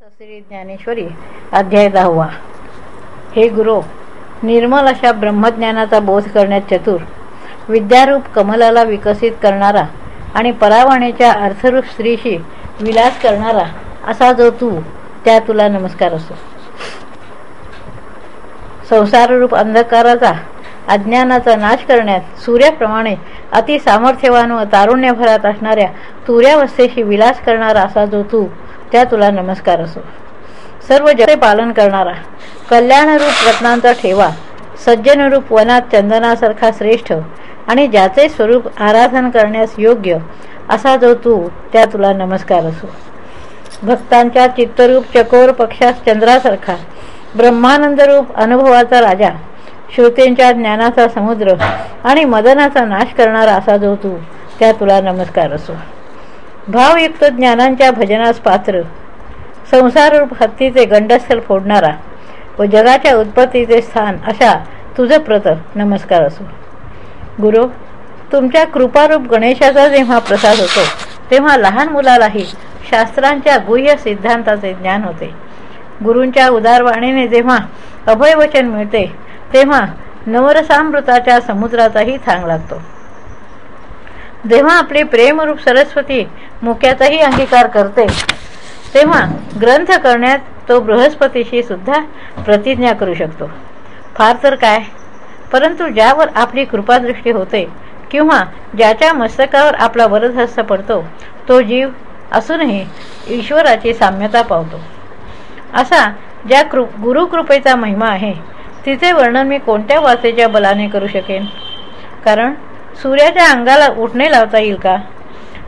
श्री ज्ञानेश्वरी. अध्याय दहावा. हे गुरु निर्मल अशा ब्रह्मज्ञानाचा बोध करण्यात चतुर विद्यारूप कमलाला विकसित करणारा आणि परावाणीच्या अर्थरूप स्त्रीशी विलास करणारा असा जो तू त्या तुला नमस्कार असो. संसाररूप अंधकाराचा अज्ञानाचा नाश करण्यात सूर्याप्रमाणे अतिसामर्थ्यवान व तारुण्यभरात असणाऱ्या तुऱ्यावस्थेशी विलास करणारा असा जो तू त्या तुला नमस्कार असो. सर्व जगते पालन करणारा कल्याणरूप रत्नांचा ठेवा सज्जनरूप वनात चंदनासारखा श्रेष्ठ आणि ज्याचे स्वरूप आराधन करण्यास योग्य असा जो तू त्या तुला नमस्कार असो. भक्तांच्या चित्तरूप चकोर पक्षास चंद्रासारखा ब्रह्मानंदरूप अनुभवाचा राजा श्रोतेंच्या ज्ञानाचा समुद्र आणि मदनाचा नाश करणारा असा जो तू त्या तुला नमस्कार असो. भावयुक्त ज्ञानांच्या भजनास पात्र. संसाररूप हत्तीचे गंडस्थल फोडणारा व जगाच्या उत्पत्तीचे स्थान अशा तुझं प्रत. नमस्कार असो. गुरु तुमच्या कृपारूप गणेशाचा जेव्हा प्रसाद होतो तेव्हा लहान मुलालाही शास्त्रांच्या गुह्य सिद्धांताचे ज्ञान होते. गुरूंच्या उदारवाणीने जेव्हा अभयवचन मिळते तेव्हा नवरसामृताच्या समुद्राचाही थांग लागतो. जेव्हा आपली प्रेमरूप सरस्वती मुक्याचाही अंगीकार करते तेव्हा ग्रंथ करण्यात तो बृहस्पतीशी सुद्धा प्रतिज्ञा करू शकतो. फार तर काय? परंतु ज्यावर आपली कृपादृष्टी होते किंवा ज्याच्या मस्तकावर आपला वरदहस्त पडतो तो जीव असूनही ईश्वराची साम्यता पावतो. असा ज्या कृ गुरुकृपेचा महिमा आहे तिचे वर्णन मी कोणत्या वाचेच्या बलाने करू शकेन? कारण सूर्याच्या अंगाला उठणे लावता येईल का?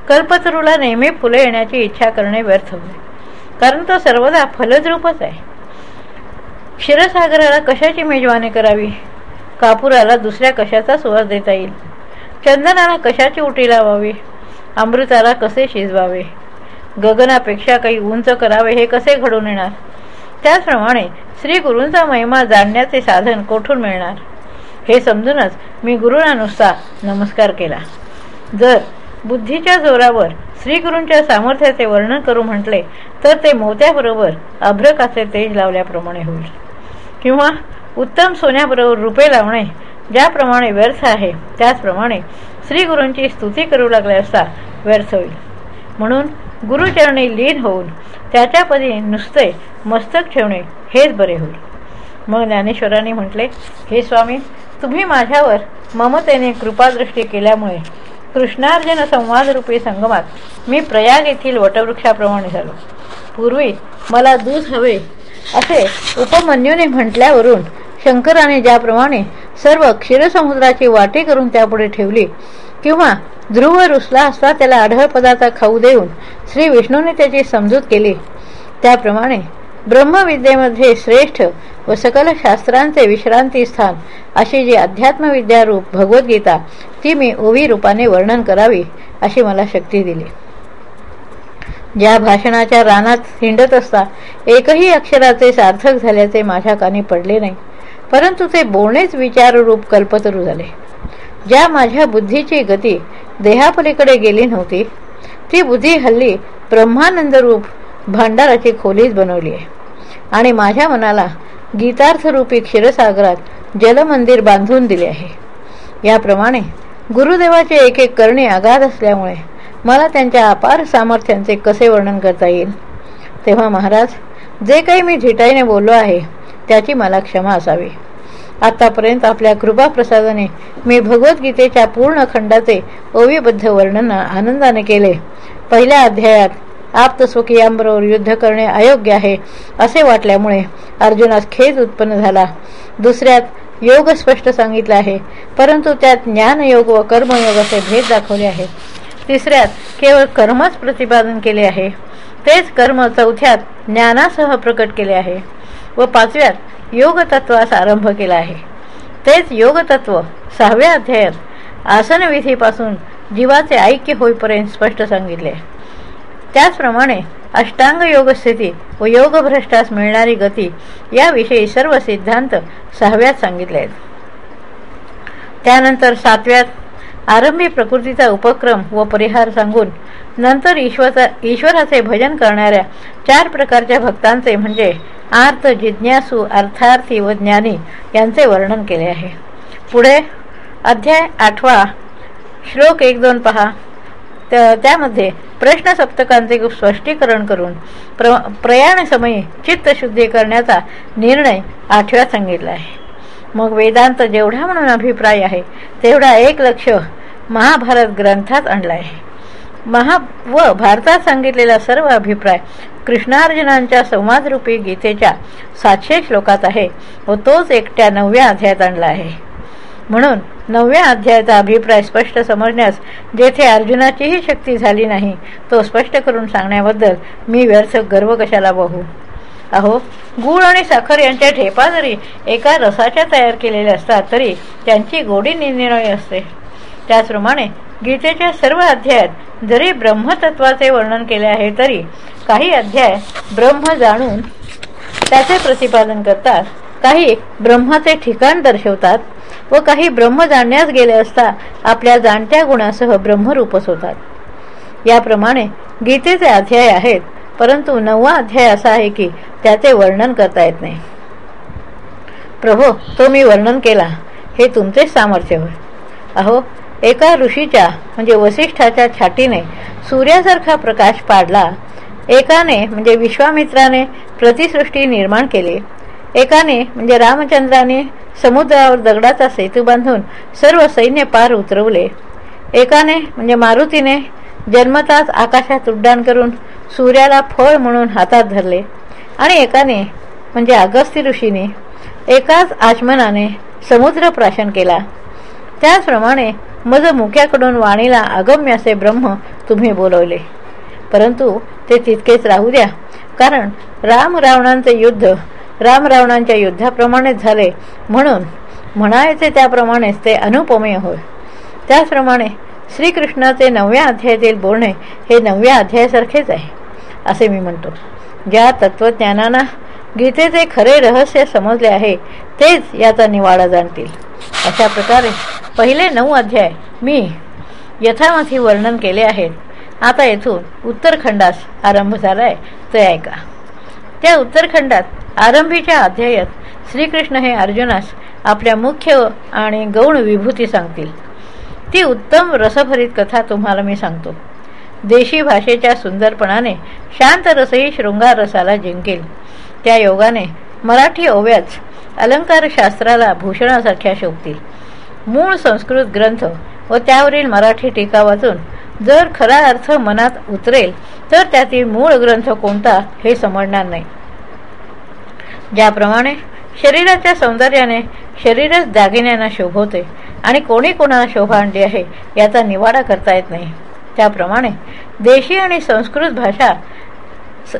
कल्पतरूला नेहमी फुले येण्याची इच्छा करणे व्यर्थ होईल कारण तो सर्वदा फलद्रूपच आहे. क्षीरसागराला कशाची मेजवानी करावी? कापुराला दुसऱ्या कशाचा सुवास देता येईल? चंदनाला कशाची उटी लावावी? अमृताला कसे शिजवावे? गगनापेक्षा काही उंच करावे हे कसे घडून येणार? त्याचप्रमाणे श्री गुरूंचा महिमा जाणण्याचे साधन कोठून मिळणार? हे समजूनच मी गुरुना नुसता नमस्कार केला. जर बुद्धीच्या जोरावर श्रीगुरूंच्या सामर्थ्याचे वर्णन करू म्हटले तर ते मोत्याबरोबर अभ्रकाचे तेज लावल्याप्रमाणे होईल. किंवा उत्तम सोन्याबरोबर रुपे लावणे ज्याप्रमाणे व्यर्थ आहे त्याचप्रमाणे श्रीगुरूंची स्तुती करू लागले असता व्यर्थ होईल. म्हणून गुरुचरणी लीन होऊन त्याच्यापदी नुसते मस्तक ठेवणे हेच बरे होईल. मग ज्ञानेश्वरांनी म्हटले हे स्वामी तुम्ही माझ्यावर ममतेने कृपादृष्टी केल्यामुळे कृष्णार्जन संवादरूपी संगमात मी प्रयाग येथील वटवृक्षाप्रमाणे झालो. पूर्वी मला दूध हवे असे उपमन्यूने म्हटल्यावरून शंकराने ज्याप्रमाणे सर्व क्षीरसमुद्राची वाटी करून त्यापुढे ठेवली किंवा ध्रुव रुसला असता त्याला आढळ पदार्थ खाऊ देऊन श्री विष्णूने त्याची समजूत केली. त्याप्रमाणे ब्रह्मविद्येमध्ये श्रेष्ठ व सकल शास्त्रांचे विश्रांती स्थान अशी जी अध्यात्मविद्यारूप भगवद्गीता ती मी ओवी रूपाने वर्णन करावी अशी मला शक्ती दिली. ज्या भाषणाच्या रानात हिंडत असता एकही अक्षराचे सार्थक झाल्याचे माझ्या कानी पडले नाही परंतु ते बोलणेच विचाररूप कल्पतरू झाले. ज्या माझ्या बुद्धीची गती देहापलीकडे गेली नव्हती ती बुद्धी हल्ली ब्रह्मानंदरूप भांडाराची खोलीच बनवली आहे. आणि माझ्या मनाला गीतार्थरूपी क्षीरसागरात जलमंदिर बांधून दिले आहे. याप्रमाणे गुरुदेवाचे एक एक करणे अगाध असल्यामुळे मला त्यांच्या अपार सामर्थ्यांचे कसे वर्णन करता येईल? तेव्हा महाराज जे काही मी झिटाईने बोललो आहे त्याची मला क्षमा असावी. आतापर्यंत आपल्या कृपाप्रसादाने मी भगवद्गीतेच्या पूर्ण खंडाचे ओवीबद्ध वर्णन आनंदाने केले. पहिल्या अध्यायात आप्तस्वकीयांबरोबर युद्ध करणे अयोग्य आहे असे वाटल्यामुळे अर्जुनास खेद उत्पन्न झाला. दुसऱ्यात योग स्पष्ट सांगितला आहे परंतु त्यात ज्ञानयोग व कर्मयोग असे भेद दाखवले आहे तिसऱ्यात केवळ कर्मच प्रतिपादन केले आहे तेच कर्म चौथ्यात ज्ञानासह प्रकट केले आहे व पाचव्यात योगतत्वास आरंभ केला आहे. तेच योगतत्व सहाव्या अध्यायात आसनविधीपासून जीवाचे ऐक्य होईपर्यंत स्पष्ट सांगितले. त्याचप्रमाणे अष्टांग योगस्थिती व योगभ्रष्टास मिळणारी गती याविषयी सर्व सिद्धांत सहाव्यात सांगितले आहेत. त्यानंतर सातव्यात आरंभी प्रकृतीचा उपक्रम व परिहार सांगून नंतर ईश्वरा ईश्वराचे भजन करणाऱ्या चार प्रकारच्या भक्तांचे म्हणजे आर्त जिज्ञासू अर्थार्थी व ज्ञानी यांचे वर्णन केले आहे. पुढे अध्याय आठवा श्लोक एक दोन पहा. त्यामध्ये प्रश्न सप्तकांचे स्पष्टीकरण करून प्र प्रयाणसमयी चित्तशुद्धी करण्याचा निर्णय आठव्यात सांगितला आहे. मग वेदांत जेवढा म्हणून अभिप्राय आहे तेवढा एक लक्ष महाभारत ग्रंथात आणला आहे महा व भारतात सांगितलेला सर्व अभिप्राय कृष्णार्जुनांच्या संवादरूपी गीतेच्या सातशे श्लोकात आहे व तोच एकट्या नवव्या अध्यायात आणला आहे. म्हणून नवव्या अध्यायाचा अभिप्राय स्पष्ट समजण्यास जेथे अर्जुनाचीही शक्ती झाली नाही तो स्पष्ट करून सांगण्याबद्दल मी व्यर्थ गर्व कशाला बहू अहो गूळ आणि साखर यांच्या ठेपा जरी एका रसाच्या तयार केलेल्या असतात तरी त्यांची गोडी निर्निराळी असते. त्याचप्रमाणे गीतेच्या सर्व अध्यायात जरी ब्रह्मतत्वाचे वर्णन केले आहे तरी काही अध्याय ब्रह्म जाणून त्याचे प्रतिपादन करतात काही ब्रह्माचे ठिकाण दर्शवतात व काही ब्रह्म जाणण्यास गेले असता आपल्या जाणत्या गुणासह ब्रह्मरूपच होतात. याप्रमाणे गीतेचे अध्याय आहेत परंतु नववा अध्याय असा आहे की त्याचे वर्णन करता येत नाही. प्रभो तो मी वर्णन केला. हे तुमचेच सामर्थ्य होय. अहो एका ऋषीच्या म्हणजे वसिष्ठाच्या छाटीने सूर्यासारखा प्रकाश पाडला. एकाने म्हणजे विश्वामित्राने प्रतिसृष्टी निर्माण केली. एकाने म्हणजे रामचंद्राने समुद्रावर दगडाचा सेतू बांधून सर्व सैन्य पार उतरवले. एकाने म्हणजे मारुतीने जन्मताच आकाशात उड्डाण करून सूर्याला फळ म्हणून हातात धरले. आणि एकाने म्हणजे अगस्ती ऋषीने एकाच आचमनाने समुद्र प्राशन केला. त्याचप्रमाणे मज मुख्याकडून वाणीला अगम्य असे ब्रह्म तुम्ही बोलवले. परंतु ते तितकेच राहू द्या कारण राम रावणांचे युद्ध राम रावणांच्या युद्धाप्रमाणेच झाले. म्हणून म्हणायचे त्याप्रमाणेच ते अनुपमेय होय. त्याचप्रमाणे श्रीकृष्णाचे नवव्या अध्यायातील बोलणे हे नवव्या अध्यायासारखेच आहे असे मी म्हणतो. ज्या तत्वज्ञानांना गीतेचे खरे रहस्य समजले आहे तेच याचा निवाडा जाणतील. अशा प्रकारे पहिले नऊ अध्याय मी यथामथी वर्णन केले आहेत. आता येथून उत्तरखंडास आरंभ झाला आहे ते ऐका. त्या उत्तरखंडात आरंभीच्या अध्यायात श्रीकृष्ण हे अर्जुनास आपल्या मुख्य आणि गौण विभूती सांगतील. ती उत्तम रसभरीत कथा तुम्हाला मी सांगतो. देशी भाषेच्या सुंदरपणाने शांत रसही शृंगार रसाला जिंकेल. त्या योगाने मराठी ओव्याच अलंकारशास्त्राला भूषणासारख्या शोभतील. मूळ संस्कृत ग्रंथ व त्यावरील मराठी टीका वाचून जर खरा अर्थ मनात उतरेल तर त्यातील मूळ ग्रंथ कोणता हे समजणार नाही. ज्याप्रमाणे शरीराच्या सौंदर्याने शरीरच दागिन्यांना शोभवते आणि कोणी कोणाला शोभा आणली आहे याचा निवाडा करता येत नाही. त्याप्रमाणे देशी आणि संस्कृत भाषा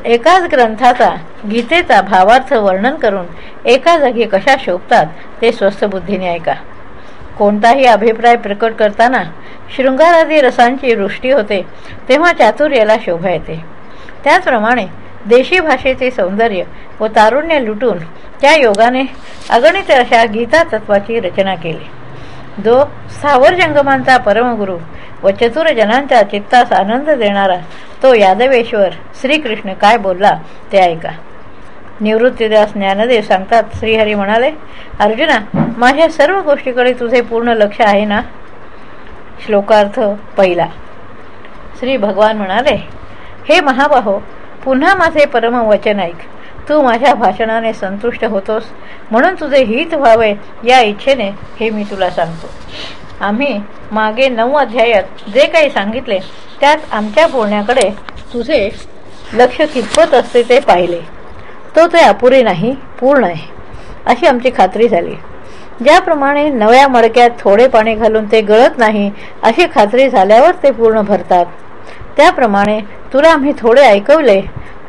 एकाच ग्रंथाचा गीतेचा भावार्थ वर्णन करून एका जागी कशा शोभतात ते स्वस्थ बुद्धीने ऐका. कोणताही अभिप्राय प्रकट करताना शृंगारादी रसांची वृष्टी होते तेव्हा चातुर्याला शोभा येते. त्याचप्रमाणे देशी भाषेचे सौंदर्य व तारुण्य लुटून त्या योगाने अगणित अशा गीता तत्वाची रचना केली. जो सावर जंगमांचा परमगुरु व चतुर जनांच्या चित्तास आनंद देणारा तो यादवेश्वर श्रीकृष्ण काय बोलला ते ऐका. निवृत्तीदास ज्ञानदेव सांगतात श्रीहरी म्हणाले अर्जुना माझ्या सर्व गोष्टीकडे तुझे पूर्ण लक्ष आहे ना? श्लोकार्थ पहिला. श्री भगवान म्हणाले हे महाबाहो पुन्हा माझे परम वचन ऐक. तू माझ्या भाषणाने संतुष्ट होतोस म्हणून तुझे हित व्हावे या इच्छेने हे मी तुला सांगतो. आम्ही मागे नऊ अध्यायात जे काही सांगितले त्यात आमच्या बोलण्याकडे तुझे लक्ष कितपत असते ते पाहिले. तो ते अपुरी नाही पूर्ण आहे. अशी आमची खात्री झाली. ज्याप्रमाणे नव्या मडक्यात थोडे पाणी घालून ते गळत नाही अशी खात्री झाल्यावर ते पूर्ण भरतात. त्याप्रमाणे तुला आम्ही थोडे ऐकवले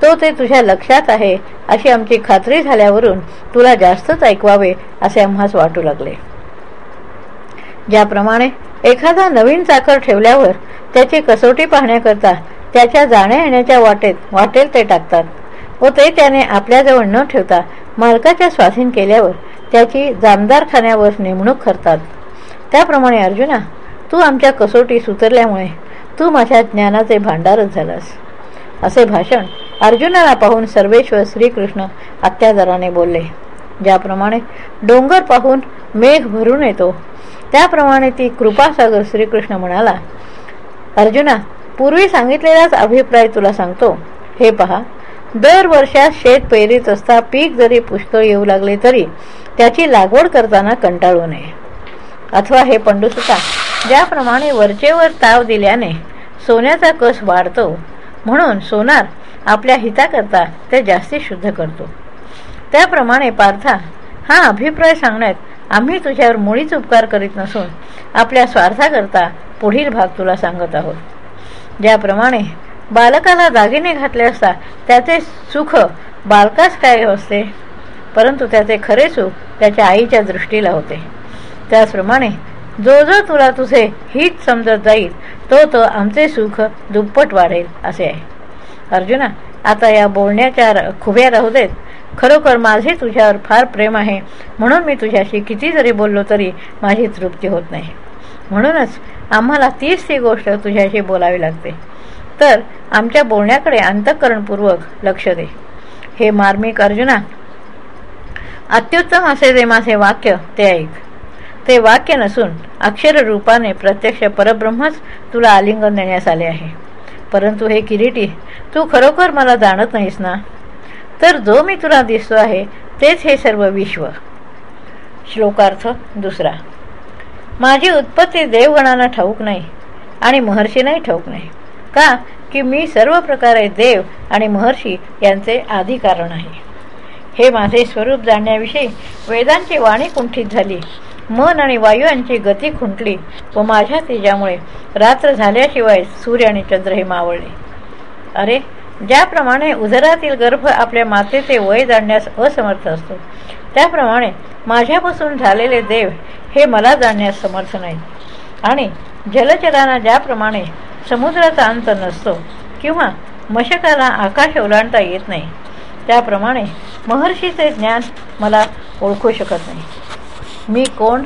तो ते तुझ्या लक्षात आहे अशी आमची खात्री झाल्यावरून तुला जास्तच ऐकवावे असे आम्हास वाटू लागले. ज्याप्रमाणे एखादा नवीन चाकर ठेवल्यावर त्याची कसोटी पाहण्याकरता त्याच्या जाण्या येण्याच्या वाटेत वाटेल ते टाकतात. व ते त्याने आपल्याजवळ न ठेवता मालकाच्या स्वाधीन केल्यावर त्याची जामदार खाण्यावर नेमणूक करतात. त्याप्रमाणे अर्जुना तू आमच्या कसोटीस उतरल्यामुळे तू माझ्या ज्ञानाचे भांडारच झालास. असे भाषण अर्जुनाला पाहून सर्वेश्वर श्रीकृष्ण अत्याचाराने बोलले ज्याप्रमाणे डोंगर पाहून मेघ भरून येतो. त्याप्रमाणे ती कृपासागर श्रीकृष्ण म्हणाला अर्जुना पूर्वी सांगितलेलाच अभिप्राय तुला सांगतो. हे पहा दर वर्षात शेत पेरीत असता पीक जरी पुष्कळ येऊ लागले तरी त्याची लागवड करताना कंटाळू नये. अथवा हे पंडुसुता ज्याप्रमाणे वरचेवर ताव दिल्याने सोन्याचा कस वाढतो म्हणून सोनार आपल्या हिताकरता ते जास्ती शुद्ध करतो. त्याप्रमाणे पार्था हा अभिप्राय सांगण्यात आम्ही तुझ्यावर मुळीच उपकार करीत नसून आपल्या स्वार्थाकरता पुढील भाग तुला सांगत आहोत. ज्याप्रमाणे बालकाला दागिने घातले असता त्याचे सुख बालकास काय असते? परंतु त्याचे खरे सुख त्याच्या आईच्या दृष्टीला होते. त्याचप्रमाणे जो जो तुला तुझे हित समजत जाईल तो तो आमचे सुख दुप्पट वाढेल असे आहे. अर्जुना आता या बोलण्याच्या खुब्या राहू देत. खरोखर माझे तुझ्यावर फार प्रेम आहे. म्हणून मी तुझ्याशी किती जरी बोललो तरी माझी तृप्ती होत नाही. म्हणूनच आम्हाला तीच ती गोष्ट तुझ्याशी बोलावी लागते. तर आमच्या बोलण्याकडे अंतःकरणपूर्वक लक्ष दे. हे मार्मिक अर्जुना अत्युत्तम असे जे माझे वाक्य ते ऐक. ते वाक्य नसून अक्षर रूपाने प्रत्यक्ष परब्रह्मच तुला आलिंगन देण्यास आले आहे. परंतु हे किरीटी तू खरोखर मला जाणत नाहीस ना? तर जो मी तुला दिसतो आहे तेच हे सर्व विश्व. श्लोकार्थ दुसरा माझी उत्पत्ती देवगणांना ठाऊक नाही आणि महर्षींनाही ठाऊक नाही. का की मी सर्व प्रकारे देव आणि महर्षी यांचे आधी कारण आहे. हे माझे स्वरूप जाणण्याविषयी वेदांची वाणी कुंठित झाली. मन आणि वायू यांची गती खुंटली व माझ्या तेजामुळे रात्र झाल्याशिवाय सूर्य आणि चंद्र हे मावळले. अरे ज्याप्रमाणे उदरातील गर्भ आपल्या मातेचे वय जाणण्यास असमर्थ असतो त्याप्रमाणे माझ्यापासून झालेले देव हे मला जाणण्यास समर्थ नाही आणि जलचरांना ज्याप्रमाणे समुद्राचा अंत नसतो किंवा मशकाला आकाश ओलांडता येत नाही. त्याप्रमाणे महर्षीचे ज्ञान मला ओळखू शकत नाही. मी कोण?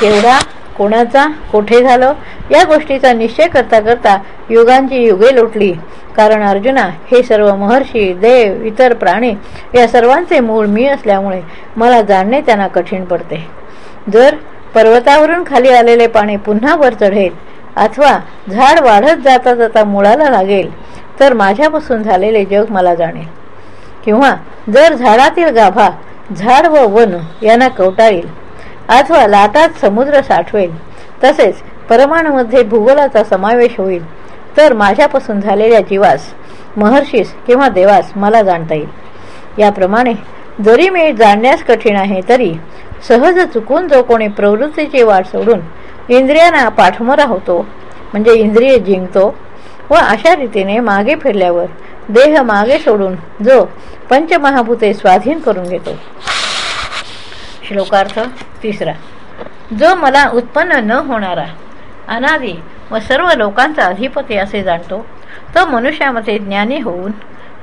केवढा? कोणाचा? कोठे झालो? या गोष्टीचा निश्चय करता करता युगांची युगे लोटली. कारण अर्जुना हे सर्व महर्षी देव इतर प्राणी या सर्वांचे मूळ मी असल्यामुळे मला जाणणे त्यांना कठीण पडते. जर पर्वतावरून खाली आलेले पाणी पुन्हा वर चढेल अथवा झाड वाढत जाता जाता मुळाला लागेल तर माझ्यापासून झालेले जग मला जाणेल. किंवा जर झाडातील गाभा झाड व वन यांना कवटाळील अथवा लाटात समुद्र साठवेल तसेच परमाणूमध्ये भूगोलाचा समावेश होईल तर माझ्यापासून झालेल्या जीवास महर्षीस किंवा देवास मला जाणता येईल. याप्रमाणे जरी मी जाणण्यास कठीण आहे तरी सहज चुकून जो कोणी प्रवृत्तीची वाट सोडून इंद्रियांना पाठमोरा होतो. म्हणजे इंद्रिय जिंकतो व अशा रीतीने मागे फिरल्यावर देह मागे सोडून जो पंचमहाभूते स्वाधीन करून घेतो. श्लोकार्थ तिसरा. जो मला उत्पन्न न होणारा अनादी व सर्व लोकांचा अधिपती असे जाणतो तो मनुष्यामध्ये ज्ञानी होऊन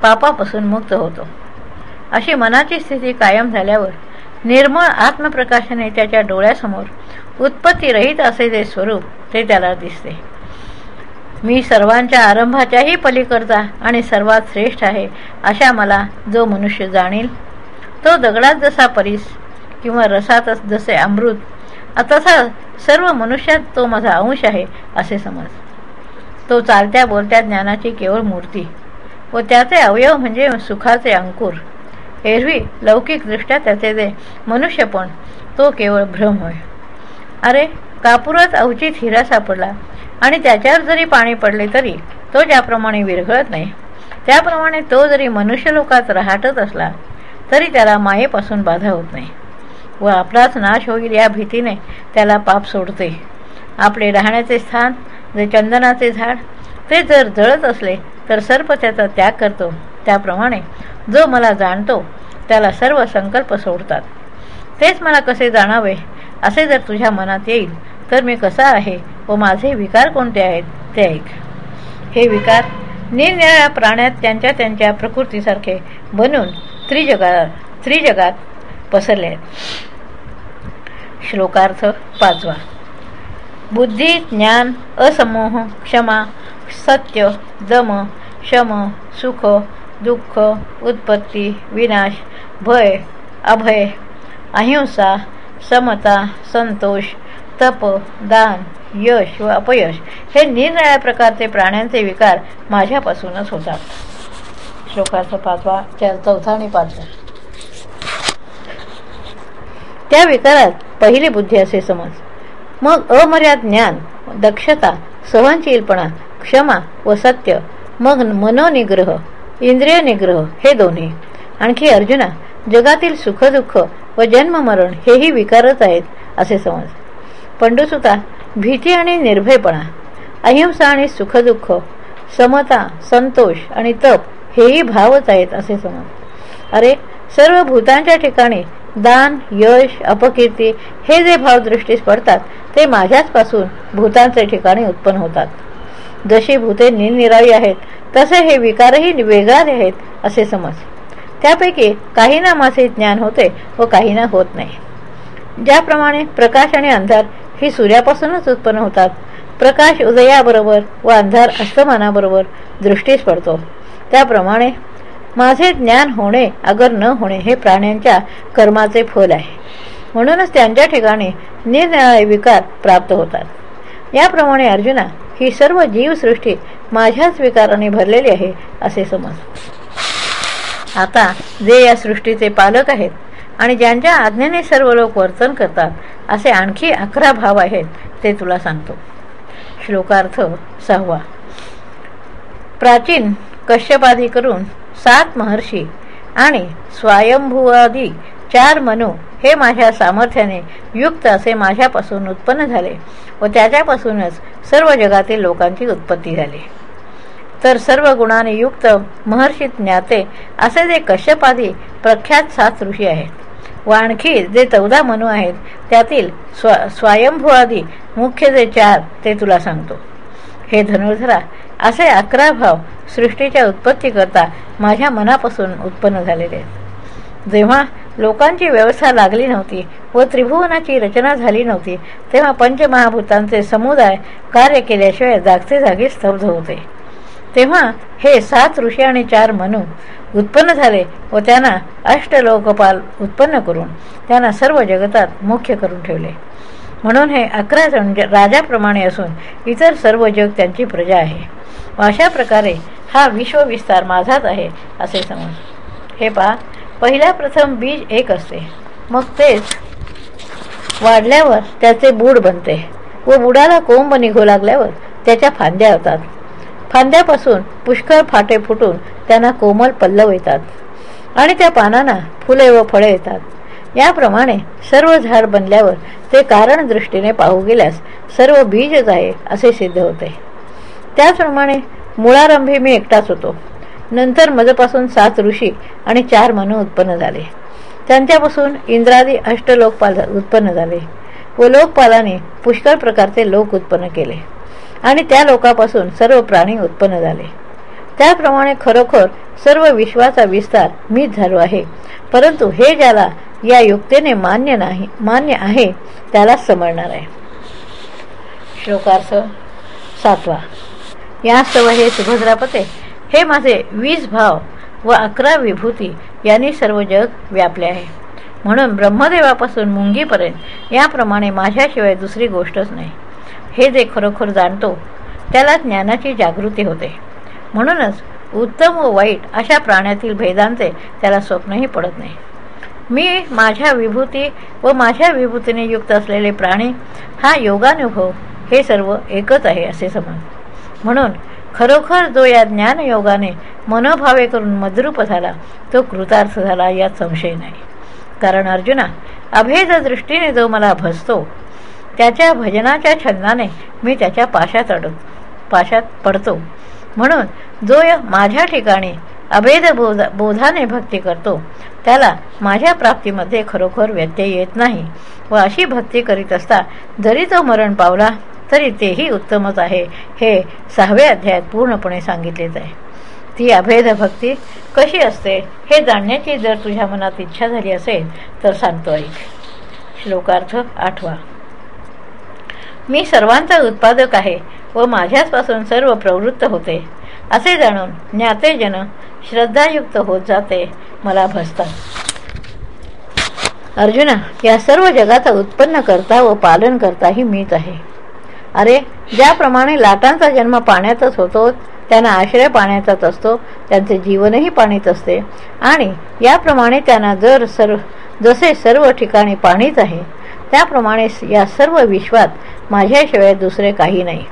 पापापासून मुक्त होतो. अशी मनाची स्थिती कायम झाल्यावर निर्मळ आत्मप्रकाशाने त्याच्या डोळ्यासमोर उत्पत्तीरहित असे जे स्वरूप ते त्याला दिसते. मी सर्वांच्या आरंभाच्याही पलीकडचा आणि सर्वात श्रेष्ठ आहे अशा मला जो मनुष्य जाणील. तो दगडात जसा परीस किंवा रसातच जसे अमृत तसा सर्व मनुष्यात तो माझा अंश आहे असे समज. तो चालत्या बोलत्या ज्ञानाची केवळ मूर्ती व त्याचे अवयव म्हणजे सुखाचे अंकुर. एरवी लौकिकदृष्ट्या त्याचे जे मनुष्यपण तो केवळ भ्रम होय. अरे कापुरात अवचित हिरा सापडला. आणि त्याच्यावर जरी पाणी पडले तरी तो ज्याप्रमाणे विरघळत नाही त्याप्रमाणे तो जरी मनुष्यलोकात राहतच असला तरी त्याला मायेपासून बाधा होत नाही. व आपलाच नाश होईल या भीतीने त्याला पाप सोडते. आपले राहण्याचे स्थान जे चंदनाचे झाड ते जर जळत असले तर सर्प त्याचा त्याग करतो. त्याप्रमाणे जो मला जाणतो त्याला सर्व संकल्प सोडतात. तेच मला कसे जाणावे? असे जर तुझ्या मनात येईल तर मी कसा आहे व माझे विकार कोणते आहेत ते ऐक. हे विकार निरनिराळ्या प्राण्यात त्यांच्या त्यांच्या प्रकृतीसारखे बनून त्रिजगात त्रिजगात पसरले आहेत. श्लोकार्थ पाचवा. बुद्धी ज्ञान असमोह क्षमा सत्य दम शम सुख दुःख उत्पत्ती विनाश भय अभय अहिंसा समता संतोष तप दान यश व अपयश हे निरनिळ्या प्रकारचे प्राण्यांचे विकार माझ्यापासूनच होतात. श्लोकार्थ पाचवा चौथा आणि पाचवा. त्या विकारात पहिली बुद्धी असे समज. मग अमर्याद ज्ञान दक्षता सहनशीलपणा क्षमा व सत्य मग मनोनिग्रह इंद्रिय निग्रह हे दोन्ही. आणखी अर्जुना जगातील सुखदुःख व जन्ममरण हेही विकारच आहेत असे समज पंडुसुता भीती आणि निर्भयपणा अहिंसा आणि सुखदुःख समता संतोष आणि तप हेही भावच आहेत असे समज अरे सर्व भूतांच्या ठिकाणी दान यश अपकीर्ती हे जे भाव दृष्टीस पडतात ते माझ्याचपासून भूतांचे ठिकाणी उत्पन्न होतात. जशी भूते निरनिराळी आहेत तसे हे विकारही वेगळाच आहेत असे समज त्यापैकी काहींना माझे ज्ञान होते व काहींना होत नाही. ज्याप्रमाणे प्रकाश आणि अंधार ही सूर्यापासूनच उत्पन्न होतात प्रकाश उदयाबरोबर व अंधार अस्तमानाबरोबर दृष्टीस पडतो. त्याप्रमाणे माझे ज्ञान होणे अगर न होणे हे प्राण्यांच्या कर्माचे फल आहे. म्हणूनच त्यांच्या ठिकाणी निरनिराळे विकार प्राप्त होतात. याप्रमाणे अर्जुना ही सर्व जीवसृष्टी माझ्याच विकाराने भरलेली आहे असे समज. आता जे या सृष्टीचे पालक आहेत आणि ज्यांच्या आज्ञेने सर्व लोक वर्तन करतात असे आणखी अकरा भाव आहेत ते तुला सांगतो. श्लोकार्थ सहावा. प्राचीन कश्यपादी करून सात महर्षी आणि स्वायंभुवादी चार मनु हे माझ्या सामर्थ्याने युक्त असे माझ्यापासून उत्पन्न झाले व त्याच्यापासूनच सर्व जगातील लोकांची उत्पत्ती झाली. तर सर्व गुणाने युक्त महर्षी ज्ञाते असे जे कश्यपादी प्रख्यात सात ऋषी आहेत. व आणखी जे चौदा मनू आहेत त्यातील स्व स्वयंभूआदी मुख्य जे चार ते तुला सांगतो. हे धनुर्धरा असे अकरा भाव सृष्टीच्या उत्पत्तीकरता माझ्या मनापासून उत्पन्न झालेले आहेत. जेव्हा लोकांची व्यवस्था लागली नव्हती व त्रिभुवनाची रचना झाली नव्हती तेव्हा पंचमहाभूतांचे समुदाय कार्य केल्याशिवाय जागते जागी स्तब्ध होते. तेव्हा हे सात ऋषी आणि चार मनू उत्पन्न झाले व त्यांना अष्टलोकपाल उत्पन्न करून त्यांना सर्व जगतात मुख्य करून ठेवले. म्हणून हे अकरा जण राजाप्रमाणे असून इतर सर्व जग त्यांची प्रजा आहे. अशा प्रकारे हा विश्वविस्तार माझाच आहे असे समज. हे पहा पहिल्या प्रथम बीज एक असते. मग तेच वाढल्यावर त्याचे बूड बनते व बुडाला कोंब निघू लागल्यावर त्याच्या फांद्या होतात फांद्यापासून पुष्कळ फाटे फुटून त्यांना कोमल पल्लव येतात आणि त्या पानांना फुले व फळे येतात. याप्रमाणे सर्व झाड बनल्यावर ते कारण दृष्टीने पाहू गेल्यास सर्व बीजच आहे असे सिद्ध होते. त्याचप्रमाणे मुळारंभी मी एकटाच होतो. नंतर मजपासून सात ऋषी आणि चार मनु उत्पन्न झाले. त्यांच्यापासून इंद्रादी अष्टलोकपाल उत्पन्न झाले व लोकपालाने पुष्कळ प्रकारचे लोक उत्पन्न केले. आणि त्या लोकापासून सर्व प्राणी उत्पन्न झाले. त्याप्रमाणे खरोखर सर्व विश्वाचा विस्तार मीच झालो आहे. परंतु हे ज्याला या युक्तीने मान्य नाही मान्य आहे त्यालाच समजणार आहे. श्लोकार्थ सातवा. या हे सुभद्रापते. हे माझे वीस भाव व अकरा विभूती यांनी सर्व जग व्यापले आहे. म्हणून ब्रह्मदेवापासून मुंगीपर्यंत याप्रमाणे माझ्याशिवाय दुसरी गोष्टच नाही. हे जे खरोखर जाणतो त्याला ज्ञानाची जागृती होते. म्हणूनच उत्तम व वाईट अशा प्राण्यातील भेदांचे त्याला स्वप्नही पडत नाही. मी माझ्या विभूती व माझ्या विभूतीने युक्त असलेले प्राणी हा योगानुभव हे सर्व एकच आहे असे समज. म्हणून खरोखर जो या ज्ञानयोगाने मनोभावे करून मद्रूप झाला तो कृतार्थ झाला यात संशय नाही. कारण अर्जुना अभेद दृष्टीने जो मला भसतो त्याच्या भजनाच्या छंदाने मी त्याच्या पाशात अडत पाशात पडतो. म्हणून जो माझ्या ठिकाणी अभेद बोध बोधाने भक्ती करतो त्याला माझ्या प्राप्तीमध्ये खरोखर व्यत्यय येत नाही व अशी भक्ती करीत असता जरी तो मरण पावला तरी तेही उत्तमच आहे हे सहाव्या अध्यायात पूर्णपणे सांगितलेच आहे. ती अभेद भक्ती कशी असते हे जाणण्याची जर तुझ्या मनात इच्छा झाली असेल तर सांगतो ऐक. श्लोकार्थ आठवा. मी सर्वांचा उत्पादक आहे व माझ्याचपासून सर्व प्रवृत्त होते. असे जाणून ज्ञातेजन श्रद्धायुक्त होत जाते मला भसतात. अर्जुना या सर्व जगाचा उत्पन्न करता व पालन करताही मीच आहे. अरे ज्याप्रमाणे लाटांचा जन्म पाण्यातच होतो त्यांना आश्रय पाण्याचाच असतो त्यांचे जीवनही पाणीच असते आणि याप्रमाणे त्यांना जर सर्व जसे सर्व ठिकाणी पाणीच आहे त्याप्रमाणे या सर्व विश्वात माझ्याशिवाय दुसरे काही नाही.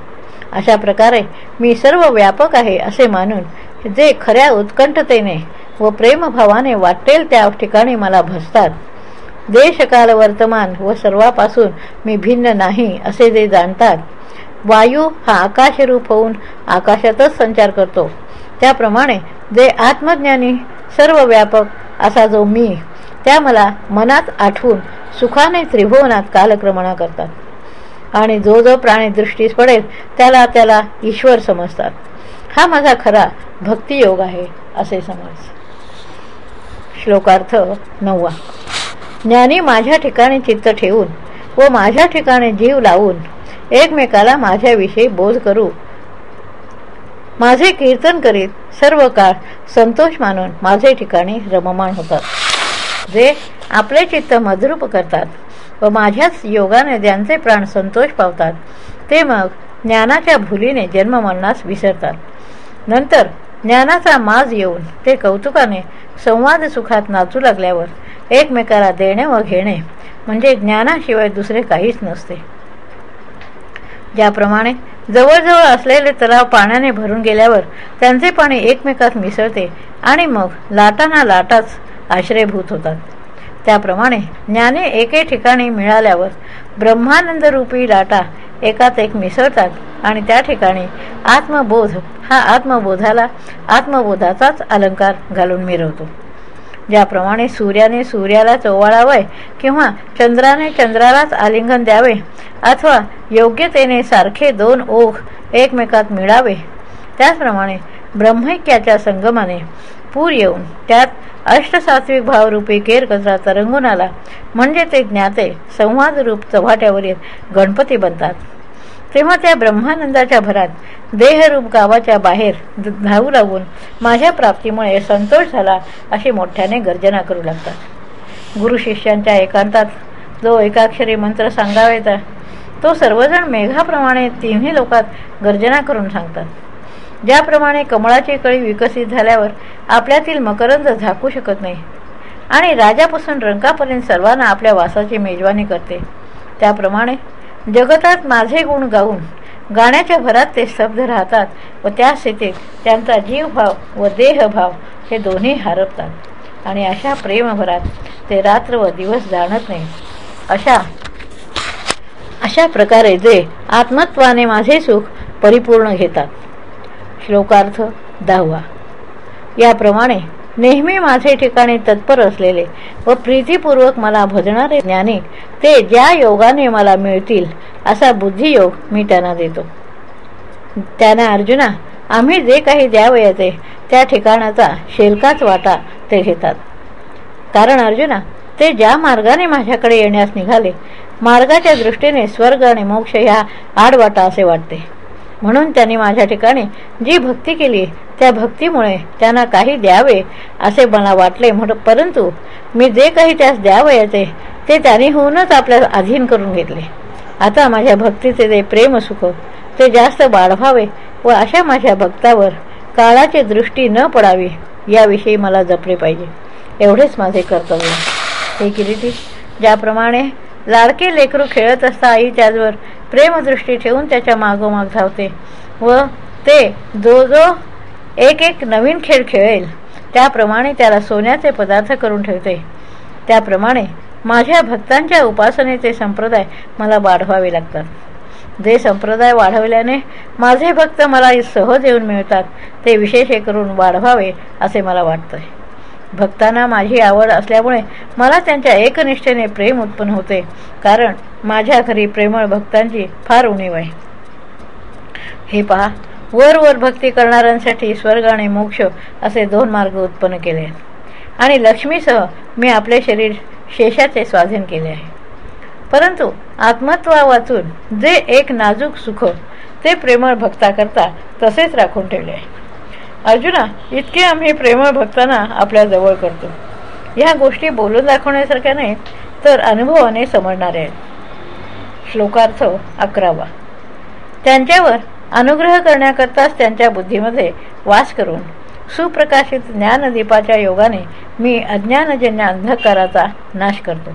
अशा प्रकारे मी सर्व व्यापक आहे असे मानून जे खऱ्या उत्कंठतेने व प्रेमभावाने वाटेल त्या ठिकाणी मला भसतात. देशकाल वर्तमान व सर्वापासून मी भिन्न नाही असे जे जाणतात. वायू हा आकाशरूप होऊन आकाशातच संचार करतो. त्याप्रमाणे जे आत्मज्ञानी सर्व व्यापक असा जो मी त्या मला मनात आठवून सुखाने त्रिभुवनात कालक्रमणा करतात. आणि जो जो प्राणी दृष्टीस पडेल त्याला त्याला ईश्वर समजतात. हा माझा खरा भक्तियोग आहे असे समज. श्लोकार्थ नववा. ज्ञानी माझ्या ठिकाणी चित्त ठेवून व माझ्या ठिकाणी जीव लावून एकमेकाला माझ्याविषयी बोध करू. माझे कीर्तन करीत सर्व काळ संतोष मानून माझे ठिकाणी रममाण होतात. जे आपले चित्त मद्रूप करतात व माझ्याच योगाने ज्यांचे प्राण संतोष पावतात ते मग ज्ञानाच्या भुलीने जन्ममरणास विसरतात. नंतर ज्ञानाचा माज येऊन ते कौतुकाने संवाद सुखात नाचू लागल्यावर एकमेकाला देणे व घेणे म्हणजे ज्ञानाशिवाय दुसरे काहीच नसते. ज्याप्रमाणे जवळजवळ असलेले तलाव पाण्याने भरून गेल्यावर त्यांचे पाणी एकमेकात मिसळते आणि मग लाटांना लाटाच आश्रयभूत होतात. त्याप्रमाणे ज्ञाने एके ठिकाणी मिळाल्यावर ब्रह्मानंद रूपी लाटा एकात एक मिसळतात आणि त्या ठिकाणी आत्मबोध हा आत्मबोधाला आत्मबोधाचाच अलंकार घालून मिरवतो. ज्याप्रमाणे सूर्याने सूर्याला चोवाळावय किंवा चंद्राने चंद्रालाच आलिंगन द्यावे अथवा योग्यतेने सारखे दोन ओघ एकमेकात मिळावे त्याचप्रमाणे ब्रह्मैक्याच्या संगमाने पूर येऊन त्यात अष्टसात्विक भावरूपी केर कचरा तरंगून आला. म्हणजे ते ज्ञाते संवादरूप चव्हाट्यावरील गणपती बनतात. तेव्हा त्या ब्रह्मानंदाच्या भरात देहरूप गावाच्या बाहेर धावू लागून माझ्या प्राप्तीमुळे संतोष झाला अशी मोठ्याने गर्जना करू लागतात. गुरु शिष्यांच्या एकांतात जो एकाक्षरी मंत्र सांगावायचा तो सर्वजण मेघाप्रमाणे तिन्ही लोकात गर्जना करून सांगतात. ज्याप्रमाणे कमळाची कळी विकसित झाल्यावर आपल्यातील मकरंद झाकू शकत नाही. आणि राजापासून रंकापर्यंत सर्वांना आपल्या वासाची मेजवानी करते. त्याप्रमाणे जगतात माझे गुण गाऊन गाण्याच्या भरात ते स्तब्ध राहतात व त्या स्थितीत त्यांचा जीवभाव व देहभाव हे दोन्ही हरपतात. आणि अशा प्रेमभरात ते रात्र व दिवस जाणत नाही. अशा अशा प्रकारे जे आत्मत्वाने माझे सुख परिपूर्ण घेतात. श्लोकार्थ दहावा. याप्रमाणे नेहमी माझे ठिकाणी तत्पर असलेले व प्रीतीपूर्वक मला भजणारे ज्ञानी ते ज्या योगाने मला मिळतील असा बुद्धियोग मी त्यांना देतो. त्यांना अर्जुना आम्ही जे काही द्यावयाचे त्या ठिकाणाचा शेलकाच वाटा ते घेतात. कारण अर्जुना ते ज्या मार्गाने माझ्याकडे येण्यास निघाले मार्गाच्या दृष्टीने स्वर्ग आणि मोक्ष ह्या आडवाटा असे वाटते. म्हणून त्यांनी माझ्या ठिकाणी जी भक्ती केली त्या भक्तीमुळे त्यांना काही द्यावे असे मला वाटले. म्हण परंतु मी जे काही त्यास द्यावयाचे ते त्यांनी होऊनच आपल्या अधीन करून घेतले. आता माझ्या भक्तीचे जे प्रेम सुख ते जास्त वाढवावे व अशा माझ्या भक्तावर काळाची दृष्टी न पडावी याविषयी मला जपले पाहिजे. एवढेच माझे कर्तव्य. हे किरीटी ज्याप्रमाणे लाडके लेकरू खेळत असता आई त्याचवर प्रेमदृष्टी ठेवून त्याच्या मागोमाग धावते व ते जो जो एक एक नवीन खेळ खेळेल. त्याप्रमाणे त्याला सोन्याचे पदार्थ करून ठेवते. त्याप्रमाणे माझ्या भक्तांच्या उपासनेचे संप्रदाय मला वाढवावे लागतात. जे संप्रदाय वाढवल्याने माझे भक्त मला सहज येऊन मिळतात ते विशेष करून वाढवावे असे मला वाटतं भक्तांना माझी आवड असल्यामुळे मला त्यांच्या एकनिष्ठेने प्रेम उत्पन्न होते. कारण माझ्या घरी प्रेमळ भक्तांची फार उणीव आहे. हे पहा वर वर भक्ती करणाऱ्यांसाठी स्वर्ग आणि मोक्ष असे दोन मार्ग उत्पन्न केले आणि लक्ष्मीसह मी आपले शरीर शेषाचे स्वाधीन केले आहे. परंतु आत्मत्वा वाचून जे एक नाजूक सुख ते प्रेमळ भक्ता करता तसेच राखून ठेवले आहे. अर्जुना इतके आम्ही प्रेमळ भक्तांना आपल्या जवळ करतो. ह्या गोष्टी बोलून दाखवण्यासारख्या नाही तर अनुभवाने समजणारे आहेत. श्लोकार्थ अकरावा. त्यांच्यावर अनुग्रह करण्याकरताच त्यांच्या बुद्धीमध्ये वास करून सुप्रकाशित ज्ञानदीपाच्या योगाने मी अज्ञानजन्य अंधकाराचा नाश करतो.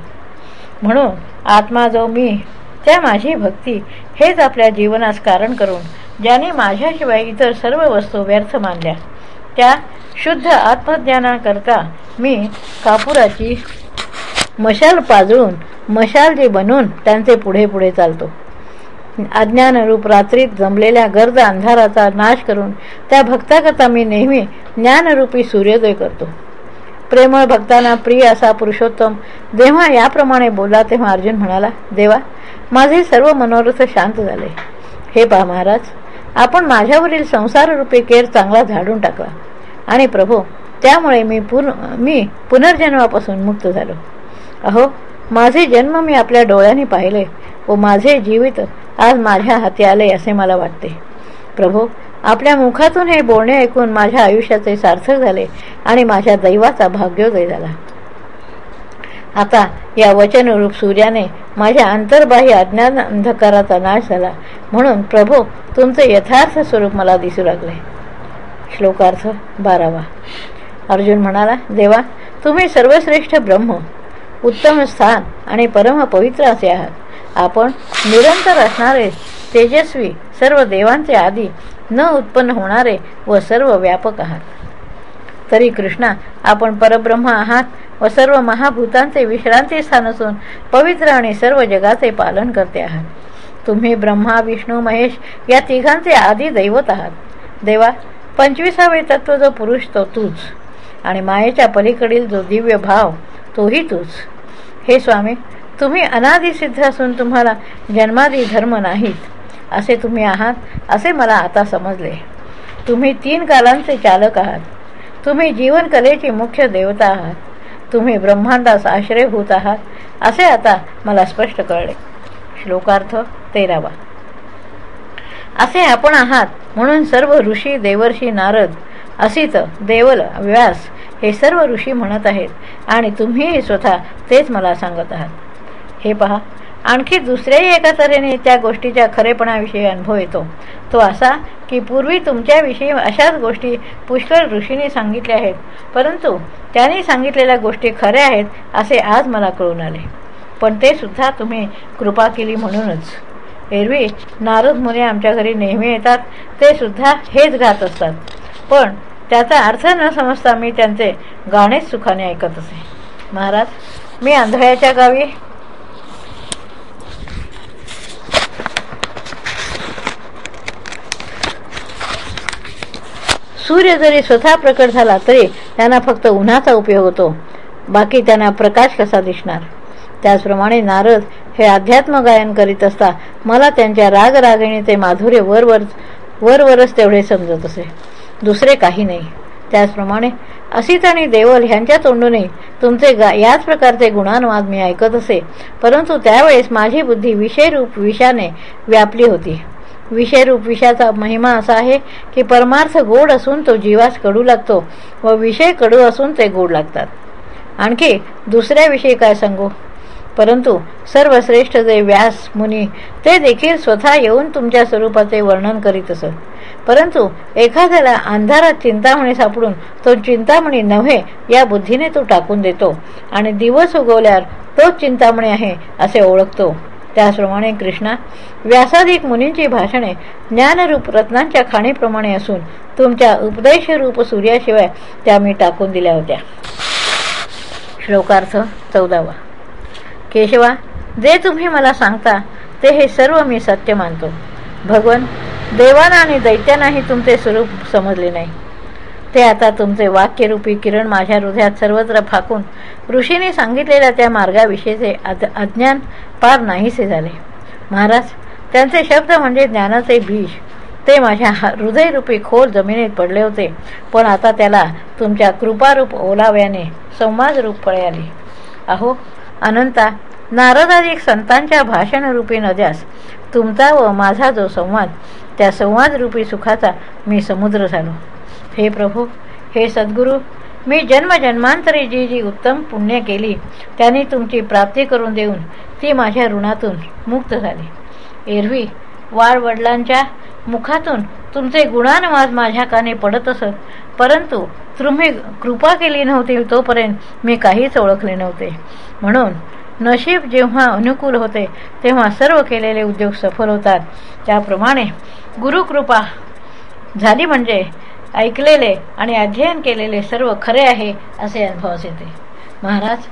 म्हणून आत्मा जो मी त्या माझी भक्ती हेच आपल्या जीवनास कारण करून ज्याने माझ्याशिवाय इतर सर्व वस्तू व्यर्थ मानल्या. त्या शुद्ध आत्मज्ञानाकरता मी कापुराची मशाल पाजळून मशाल जे बनून त्यांचे पुढे पुढे चालतो. अज्ञानरूप रात्रीत जमलेल्या गर्द अंधाराचा नाश करून त्या भक्ताकरता मी नेहमी ज्ञानरूपी सूर्योदय करतो. प्रेमळ भक्तांना प्रिय असा पुरुषोत्तम जेव्हा याप्रमाणे बोलला तेव्हा अर्जुन म्हणाला देवा माझे सर्व मनोरथ शांत झाले. हे पहा महाराज आपण माझ्यावरील संसाररूपी केर चांगला झाडून टाकला. आणि प्रभू त्यामुळे मी पुन मी पुनर्जन्मापासून मुक्त झालो. अहो माझे जन्म मी आपल्या डोळ्यांनी पाहिले व माझे जीवित आज माझ्या हाती आले असे मला वाटते. प्रभू आपल्या मुखातून हे बोलणे ऐकून माझ्या आयुष्याचे सार्थक झाले आणि माझ्या दैवाचा भाग्योदय झाला. आता या वचनरूप सूर्याने माझ्या अंतर्बाह्य अज्ञान अंधकाराचा नाश झाला. म्हणून प्रभू तुमचे यथार्थ स्वरूप मला दिसू लागले. श्लोकार्थ बारावा. अर्जुन म्हणाला देवा तुम्ही सर्वश्रेष्ठ ब्रह्म उत्तम स्थान आणि परम पवित्र असे आहात. आपण निरंतर असणारे तेजस्वी सर्व देवांचे आधी न उत्पन्न होणारे व सर्व व्यापक आहात. तरी कृष्णा आपण परब्रह्म आहात व सर्व महाभूतांचे विश्रांती स्थान असून पवित्र आणि सर्व जगाचे पालन करते आहात. तुम्ही ब्रह्मा विष्णू महेश या तिघांचे आधी दैवत आहात. देवा पंचवीसावे तत्व जो पुरुष तो तूच. आणि मायेच्या पलीकडील जो दिव्य भाव तोही तूच. हे स्वामी तुम्ही अनादिसिद्ध असून तुम्हाला जन्मादी धर्म नाहीत. असे तुम्ही आहात असे मला आता समजले. तुम्ही तीन कालांचे चालक आहात. तुम्ही जीवनकलेची मुख्य देवता आहात. तुम्ही ब्रह्मांडास आश्रय होत आहात असे आता मला स्पष्ट कळले. श्लोकार्थ तेरावा. असे आपण आहात म्हणून सर्व ऋषी देवर्षी नारद असित देवल व्यास हे सर्व ऋषी म्हणत आहेत आणि तुम्हीही स्वतः तेच मला सांगत आहात. हे पहा आणखी दुसऱ्याही एका तऱ्हेने त्या गोष्टीच्या खरेपणाविषयी अनुभव येतो. तो असा की पूर्वी तुमच्याविषयी अशाच गोष्टी पुष्कळ ऋषींनी सांगितल्या आहेत. परंतु त्यांनी सांगितलेल्या गोष्टी खऱ्या आहेत असे आज मला कळून आले. पण ते सुद्धा तुम्ही कृपा केली म्हणूनच. एरवी नारद मुने आमच्या घरी नेहमी येतात ते सुद्धा हेच घात असतात. पण त्याचा अर्थ न समजता मी त्यांचे गाणेच सुखाने ऐकत असे. महाराज मी आंधळ्याच्या गावी सूर्य जरी स्वतः प्रकट झाला तरी त्यांना फक्त उन्हाचा उपयोग होतो. बाकी त्यांना प्रकाश कसा दिसणार? त्याचप्रमाणे नारद हे अध्यात्म गायन करीत असता मला त्यांच्या रागरागिणीचे माधुर्य वरवर वरवरच तेवढे समजत असे. दुसरे काही नाही. त्याचप्रमाणे असित आणि देवल ह्यांच्या तोंडूनही तुमचे गा याच प्रकारचे गुणानुवाद मी ऐकत असे. परंतु त्यावेळेस माझी बुद्धी विषयरूप विषाने व्यापली होती. विषयरूप विषाचा महिमा असा आहे की परमार्थ गोड असून तो जीवास कडू लागतो व विषय कडू असून ते गोड लागतात. आणखी दुसऱ्याविषयी काय सांगू? परंतु सर्वश्रेष्ठ जे व्यास मुनी ते देखील स्वतः येऊन तुमच्या स्वरूपाचे वर्णन करीत असत. परंतु एखाद्याला अंधारात चिंतामणी सापडून तो चिंतामणी नव्हे या बुद्धीने तो टाकून देतो आणि दिवस उगवल्यावर तोच चिंतामणी आहे असे ओळखतो. त्याचप्रमाणे कृष्णा व्यासाधिक मुनींची भाषणे ज्ञानरूप रत्नांच्या खाणीप्रमाणे असून तुमच्या उपदेशरूप सूर्याशिवाय त्या मी टाकून दिल्या होत्या. श्लोकार्थ चौदावा. केशवा जे तुम्ही मला सांगता ते हे सर्व मी सत्य मानतो. भगवन देवांना आणि दैत्यांनाही तुमचे स्वरूप समजले नाही. ते आता तुमचे वाक्यरूपी किरण माझ्या हृदयात सर्वत्र फाकून ऋषीने सांगितलेल्या त्या मार्गाविषयीचे अज्ञान पार नाहीसे झाले. महाराज त्यांचे शब्द म्हणजे ज्ञानाचे बीज. ते माझ्या हृदयरूपी खोल जमिनीत पडले होते पण आता त्याला तुमच्या कृपारूप ओलाव्याने संवादरूप फळे आली अहो अनंता नारदाधिक संतांच्या भाषणरूपी नद्यास तुमचा व माझा जो संवाद त्या संवादरूपी सुखाचा मी समुद्र झालो. हे प्रभू हे सद्गुरू मी जन्मजन्मांतरी जी जी उत्तम पुण्य केली त्यांनी तुमची प्राप्ती करून देऊन ती माझ्या ऋणातून मुक्त झाली. एरवी वडिलांच्या मुखातून तुमचे गुणानुवाद माझ्या काने पडत असत परंतु तुम्ही कृपा केली नव्हती तोपर्यंत मी काहीच ओळखले नव्हते. म्हणून नशीब जेव्हा अनुकूल होते तेव्हा सर्व केलेले उद्योग सफल होतात. त्याप्रमाणे गुरुकृपा झाली म्हणजे ऐकलेले आणि अध्ययन केलेले सर्व खरे आहे असे अनुभवास येते. महाराज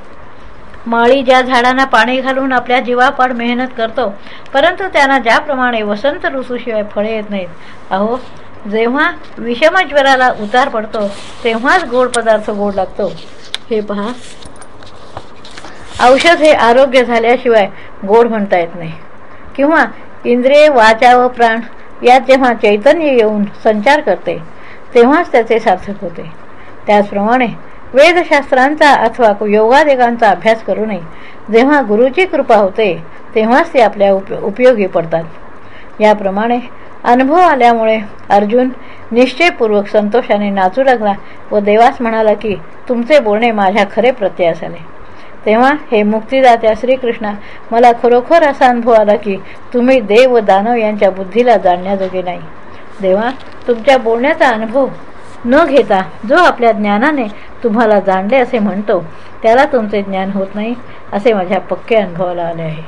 माळी ज्या झाडांना पाणी घालून आपल्या जीवापाड मेहनत करतो परंतु त्यांना ज्याप्रमाणे वसंत ऋतूशिवाय फळे येत नाहीत. अहो जेव्हा विषमज्वराला उतार पडतो तेव्हाच गोड पदार्थ गोड लागतो. हे पहा. औषध हे आरोग्य झाल्याशिवाय गोड म्हणता येत नाही. किंवा इंद्रिय वाचा व प्राण यात जेव्हा चैतन्य येऊन संचार करते तेव्हाच त्याचे सार्थक होते. त्याचप्रमाणे वेदशास्त्रांचा अथवा योगादेगांचा अभ्यास करू नये. जेव्हा गुरुची कृपा होते तेव्हाच ते आपल्या उप उपयोगी पडतात. याप्रमाणे अनुभव आल्यामुळे अर्जुन निश्चयपूर्वक संतोषाने नाचू लागला व देवास म्हणाला की तुमचे बोलणे माझ्या खरे प्रत्ययास आले तेव्हा हे मुक्तिदात्या श्रीकृष्णा मला खरोखर असा अनुभव आला की तुम्ही देव व दानव यांच्या बुद्धीला जाणण्याजोगे नाही. देवा तुमच्या बोलण्याचा अनुभव न घेता जो आपल्या ज्ञानाने तुम्हाला जाणले असे म्हणतो त्याला तुमचे ज्ञान होत नाही असे माझ्या पक्के अनुभवाला आले आहे.